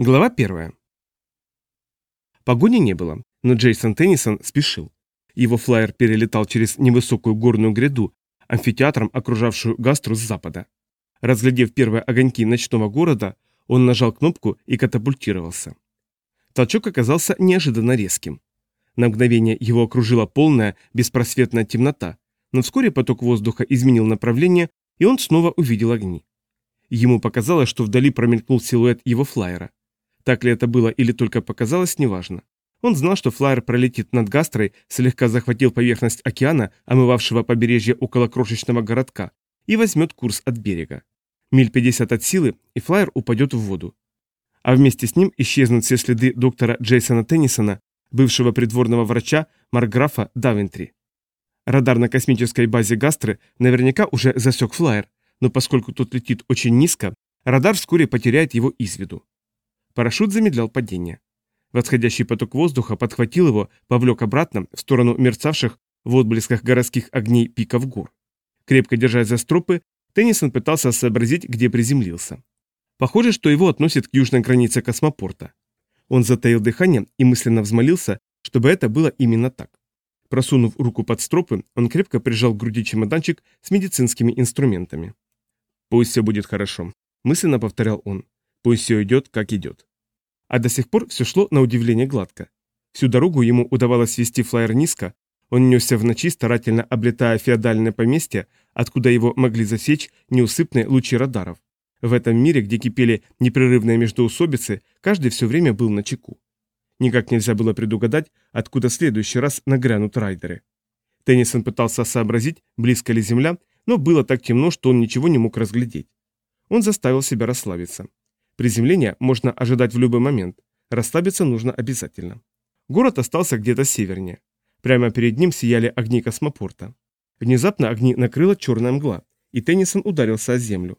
Глава первая. Погони не было, но Джейсон Теннисон спешил. Его флайер перелетал через невысокую горную гряду, амфитеатром, окружавшую Гастру с запада. Разглядев первые огоньки ночного города, он нажал кнопку и катапультировался. Толчок оказался неожиданно резким. На мгновение его окружила полная, беспросветная темнота, но вскоре поток воздуха изменил направление, и он снова увидел огни. Ему показалось, что вдали промелькнул силуэт его флайера. Так ли это было или только показалось, неважно. Он знал, что флайер пролетит над Гастрой, слегка захватил поверхность океана, омывавшего побережье около крошечного городка, и возьмет курс от берега. Миль 50 от силы, и флайер упадет в воду. А вместе с ним исчезнут все следы доктора Джейсона Теннисона, бывшего придворного врача Маркграфа Давентри. Радар на космической базе Гастры наверняка уже засек флайер, но поскольку тот летит очень низко, радар вскоре потеряет его из виду. Парашют замедлял падение. Восходящий поток воздуха подхватил его, повлек обратно в сторону мерцавших в отблесках городских огней пиков гор. Крепко держась за стропы, Теннисон пытался сообразить, где приземлился. Похоже, что его относят к южной границе космопорта. Он затаил дыхание и мысленно взмолился, чтобы это было именно так. Просунув руку под стропы, он крепко прижал к груди чемоданчик с медицинскими инструментами. «Пусть все будет хорошо», – мысленно повторял он. «Пусть все идет, как идет». А до сих пор все шло на удивление гладко. Всю дорогу ему удавалось вести флайер низко, он несся в ночи, старательно облетая феодальное поместье, откуда его могли засечь неусыпные лучи радаров. В этом мире, где кипели непрерывные междоусобицы, каждый все время был на чеку. Никак нельзя было предугадать, откуда в следующий раз нагрянут райдеры. Теннисон пытался сообразить, близко ли земля, но было так темно, что он ничего не мог разглядеть. Он заставил себя расслабиться. Приземление можно ожидать в любой момент. Расслабиться нужно обязательно. Город остался где-то севернее. Прямо перед ним сияли огни космопорта. Внезапно огни накрыла черная мгла, и Теннисон ударился о землю.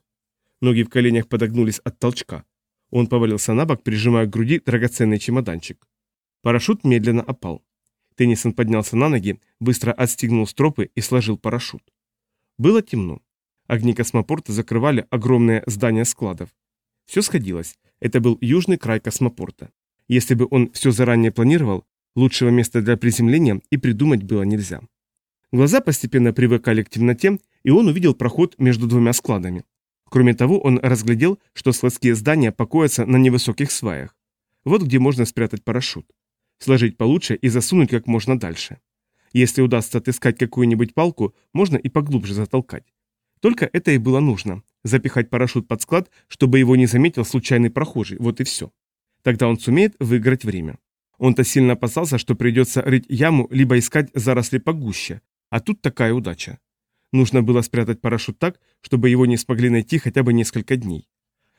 Ноги в коленях подогнулись от толчка. Он повалился на бок, прижимая к груди драгоценный чемоданчик. Парашют медленно опал. Теннисон поднялся на ноги, быстро отстегнул стропы и сложил парашют. Было темно. Огни космопорта закрывали огромное здание складов. Все сходилось. Это был южный край космопорта. Если бы он все заранее планировал, лучшего места для приземления и придумать было нельзя. Глаза постепенно привыкали к темноте, и он увидел проход между двумя складами. Кроме того, он разглядел, что складские здания покоятся на невысоких сваях. Вот где можно спрятать парашют. Сложить получше и засунуть как можно дальше. Если удастся отыскать какую-нибудь палку, можно и поглубже затолкать. Только это и было нужно. Запихать парашют под склад, чтобы его не заметил случайный прохожий, вот и все. Тогда он сумеет выиграть время. Он-то сильно опасался, что придется рыть яму, либо искать заросли погуще. А тут такая удача. Нужно было спрятать парашют так, чтобы его не смогли найти хотя бы несколько дней.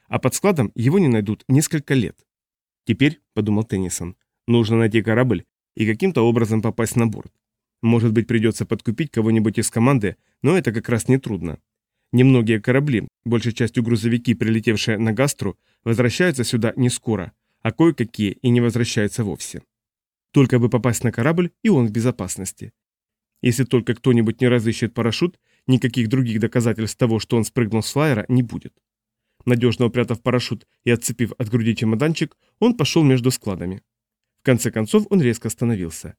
А под складом его не найдут несколько лет. Теперь, подумал Теннисон, нужно найти корабль и каким-то образом попасть на борт. Может быть, придется подкупить кого-нибудь из команды, но это как раз не трудно. Немногие корабли, большей частью грузовики, прилетевшие на Гастру, возвращаются сюда не скоро, а кое-какие и не возвращаются вовсе. Только бы попасть на корабль, и он в безопасности. Если только кто-нибудь не разыщет парашют, никаких других доказательств того, что он спрыгнул с флайера, не будет. Надежно упрятав парашют и отцепив от груди чемоданчик, он пошел между складами. В конце концов он резко остановился.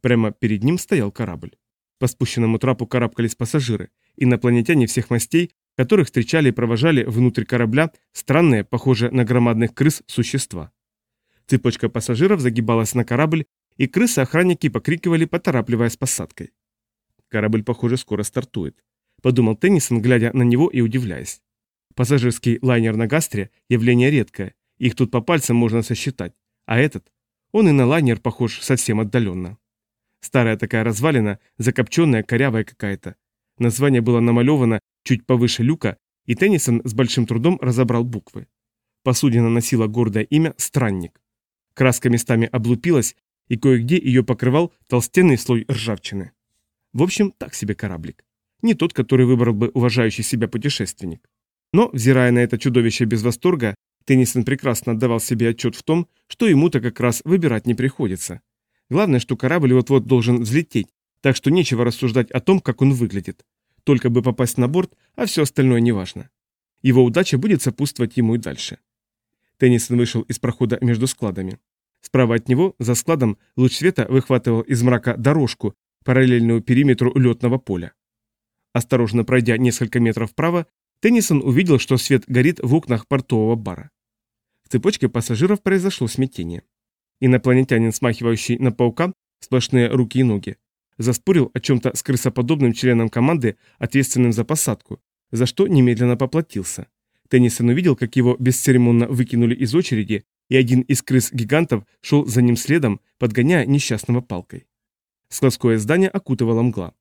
Прямо перед ним стоял корабль. По спущенному трапу карабкались пассажиры, инопланетяне всех мастей, которых встречали и провожали внутрь корабля странные, похожие на громадных крыс, существа. Цепочка пассажиров загибалась на корабль, и крысы-охранники покрикивали, поторапливая с посадкой. Корабль, похоже, скоро стартует. Подумал Теннисон, глядя на него и удивляясь. Пассажирский лайнер на Гастре – явление редкое, их тут по пальцам можно сосчитать, а этот, он и на лайнер похож совсем отдаленно. Старая такая развалина, закопченная, корявая какая-то. Название было намалевано чуть повыше люка, и Теннисон с большим трудом разобрал буквы. Посудина носила гордое имя «Странник». Краска местами облупилась, и кое-где ее покрывал толстенный слой ржавчины. В общем, так себе кораблик. Не тот, который выбрал бы уважающий себя путешественник. Но, взирая на это чудовище без восторга, Теннисон прекрасно отдавал себе отчет в том, что ему-то как раз выбирать не приходится. Главное, что корабль вот-вот должен взлететь, так что нечего рассуждать о том, как он выглядит. Только бы попасть на борт, а все остальное неважно. Его удача будет сопутствовать ему и дальше. Теннисон вышел из прохода между складами. Справа от него, за складом, луч света выхватывал из мрака дорожку, параллельную периметру летного поля. Осторожно пройдя несколько метров вправо, Теннисон увидел, что свет горит в окнах портового бара. В цепочке пассажиров произошло смятение. Инопланетянин, смахивающий на паука, сплошные руки и ноги, заспорил о чем-то с крысоподобным членом команды, ответственным за посадку, за что немедленно поплатился. Теннисон увидел, как его бесцеремонно выкинули из очереди, и один из крыс-гигантов шел за ним следом, подгоняя несчастного палкой. Складское здание окутывало мгла.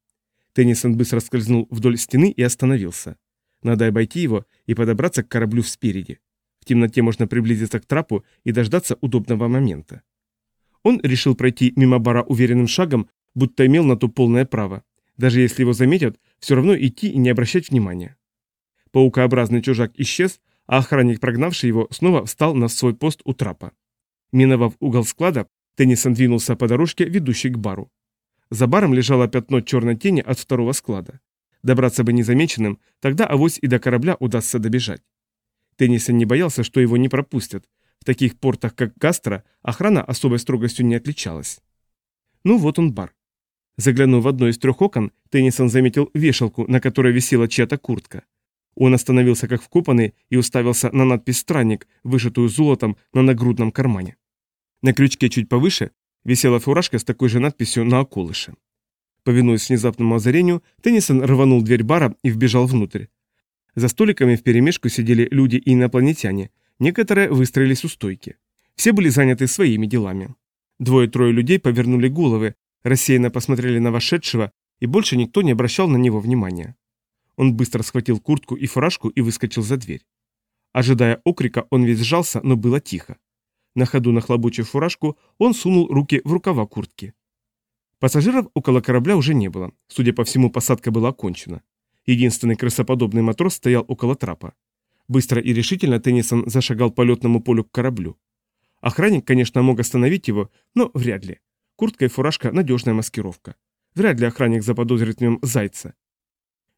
Теннисон быстро скользнул вдоль стены и остановился. Надо обойти его и подобраться к кораблю спереди. В темноте можно приблизиться к трапу и дождаться удобного момента. Он решил пройти мимо бара уверенным шагом, будто имел на то полное право. Даже если его заметят, все равно идти и не обращать внимания. Паукообразный чужак исчез, а охранник, прогнавший его, снова встал на свой пост у трапа. Миновав угол склада, Теннисон двинулся по дорожке, ведущей к бару. За баром лежало пятно черной тени от второго склада. Добраться бы незамеченным, тогда авось и до корабля удастся добежать. Теннисон не боялся, что его не пропустят. В таких портах, как Гастро, охрана особой строгостью не отличалась. Ну вот он бар. Заглянув в одно из трех окон, Теннисон заметил вешалку, на которой висела чья-то куртка. Он остановился как вкопанный и уставился на надпись «Странник», вышитую золотом на нагрудном кармане. На крючке чуть повыше висела фуражка с такой же надписью на околыше. Повинуясь внезапному озарению, Теннисон рванул дверь бара и вбежал внутрь. За столиками вперемешку сидели люди и инопланетяне, некоторые выстроились у стойки. Все были заняты своими делами. Двое-трое людей повернули головы, рассеянно посмотрели на вошедшего, и больше никто не обращал на него внимания. Он быстро схватил куртку и фуражку и выскочил за дверь. Ожидая окрика, он весь сжался, но было тихо. На ходу нахлобучив фуражку, он сунул руки в рукава куртки. Пассажиров около корабля уже не было. Судя по всему, посадка была окончена. Единственный крысоподобный матрос стоял около трапа. Быстро и решительно Теннисон зашагал по летному полю к кораблю. Охранник, конечно, мог остановить его, но вряд ли. Куртка и фуражка – надежная маскировка. Вряд ли охранник заподозрит в нем зайца.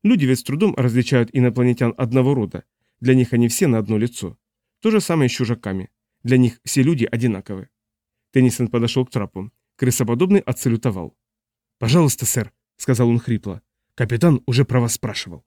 Люди ведь с трудом различают инопланетян одного рода. Для них они все на одно лицо. То же самое с чужаками. Для них все люди одинаковы. Теннисон подошел к трапу. Крысоподобный отсалютовал. «Пожалуйста, сэр», — сказал он хрипло. «Капитан уже про вас спрашивал».